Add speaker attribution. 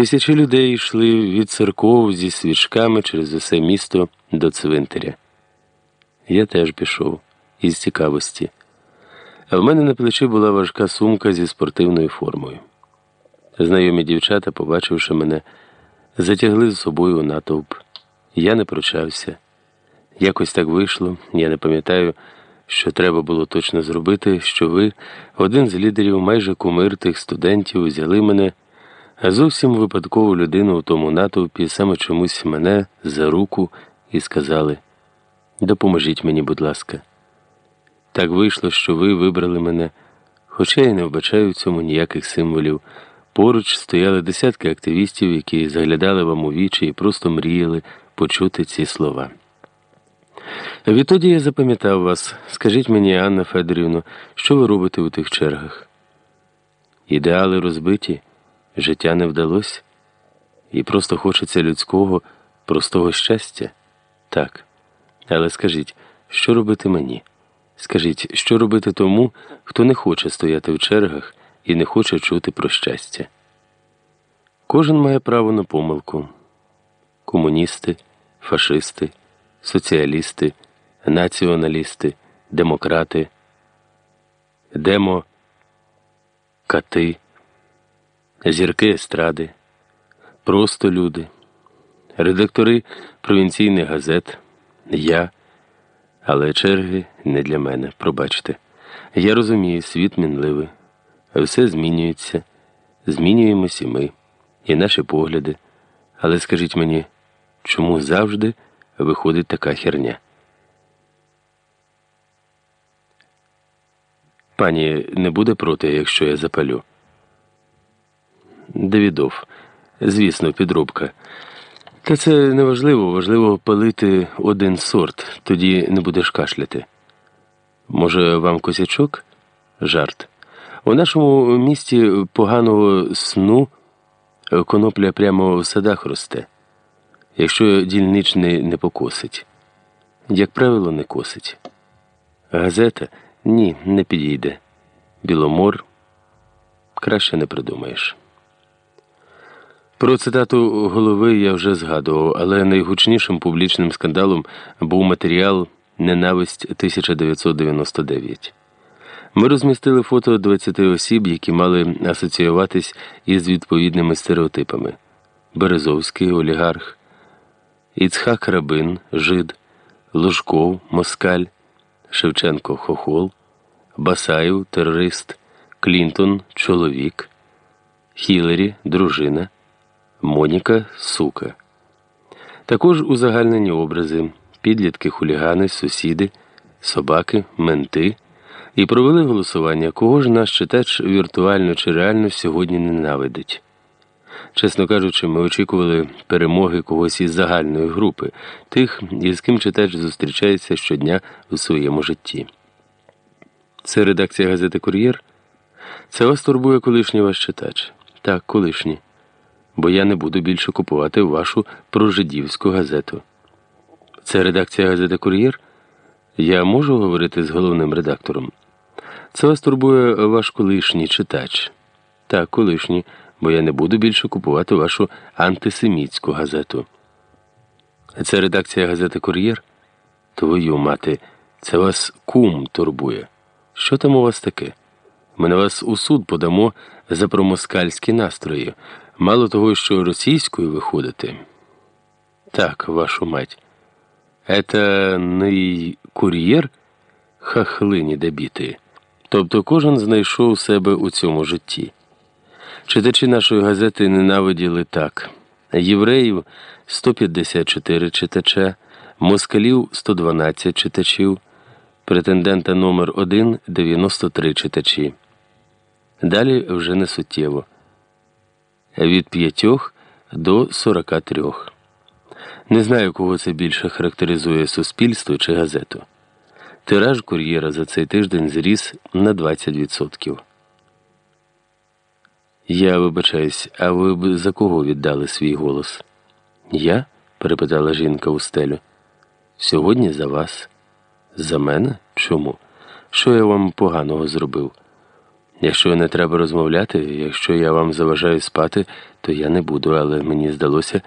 Speaker 1: Тисячі людей йшли від церков зі свічками через усе місто до цвинтаря. Я теж пішов із цікавості. А в мене на плечі була важка сумка зі спортивною формою. Знайомі дівчата, побачивши мене, затягли з собою натовп. Я не прощався. Якось так вийшло, я не пам'ятаю, що треба було точно зробити, що ви, один з лідерів майже кумир тих студентів, взяли мене, зовсім випадкову людину в тому натовпі саме чомусь мене за руку і сказали Допоможіть мені, будь ласка. Так вийшло, що ви вибрали мене, хоча я не вбачаю в цьому ніяких символів. Поруч стояли десятки активістів, які заглядали вам у вічі і просто мріяли почути ці слова. Відтоді я запам'ятав вас, скажіть мені, Анна Федорівна, що ви робите у тих чергах? Ідеали розбиті, життя не вдалося, і просто хочеться людського, простого щастя? Так. Але скажіть, що робити мені? Скажіть, що робити тому, хто не хоче стояти в чергах і не хоче чути про щастя? Кожен має право на помилку. Комуністи, фашисти, соціалісти, націоналісти, демократи, демо, кати, зірки естради, просто люди, редактори провінційних газет, я. Але черги не для мене, пробачте. Я розумію, світ мінливий, все змінюється, змінюємося і ми, і наші погляди. Але скажіть мені, чому завжди виходить така херня? Пані не буде проти, якщо я запалю. Давідов, звісно, підробка. Та це не важливо, важливо палити один сорт, тоді не будеш кашляти. Може, вам косячок? Жарт. У нашому місті поганого сну конопля прямо в садах росте, якщо дільничний не покосить. Як правило, не косить. Газета ні, не підійде. Біломор краще не придумаєш. Про цитату голови я вже згадував, але найгучнішим публічним скандалом був матеріал Ненависть 1999. Ми розмістили фото 20 осіб, які мали асоціюватись із відповідними стереотипами: Березовський, олігарх, Іцхак Рабин, Жид, Ложков, Москаль, Шевченко Хохол, Басаєв, терорист, Клінтон, чоловік, Хілері, дружина. Моніка сука. Також узагальнені образи, підлітки, хулігани, сусіди, собаки, менти. І провели голосування, кого ж наш читач віртуально чи реально сьогодні ненавидить. Чесно кажучи, ми очікували перемоги когось із загальної групи, тих, із ким читач зустрічається щодня у своєму житті. Це редакція газети Кур'єр. Це вас турбує колишній ваш читач. Так, колишній бо я не буду більше купувати вашу прожидівську газету. Це редакція газети Кур'єр. Я можу говорити з головним редактором. Це вас турбує ваш колишній читач. Так, колишній, бо я не буду більше купувати вашу антисемітську газету. Це редакція газети Кур'єр. Твою мати, це вас кум турбує. Що там у вас таке? Ми на вас у суд подамо за промоскальські настрої. Мало того, що російською виходити. Так, вашу мать. Это не кур'єр хахлині дебіти. Тобто кожен знайшов себе у цьому житті. Читачі нашої газети ненавиділи так: євреїв 154 читача, москалів 112 читачів, претендента номер 1 93 читачі. Далі вже не суттєво від п'ятьох до сорока трьох. Не знаю, кого це більше характеризує суспільство чи газету. Тираж кур'єра за цей тиждень зріс на 20%. Я вибачаюсь, а ви б за кого віддали свій голос? Я? перепитала жінка у стелю. Сьогодні за вас. За мене? Чому? Що я вам поганого зробив? Якщо не треба розмовляти, якщо я вам заважаю спати, то я не буду, але мені здалося.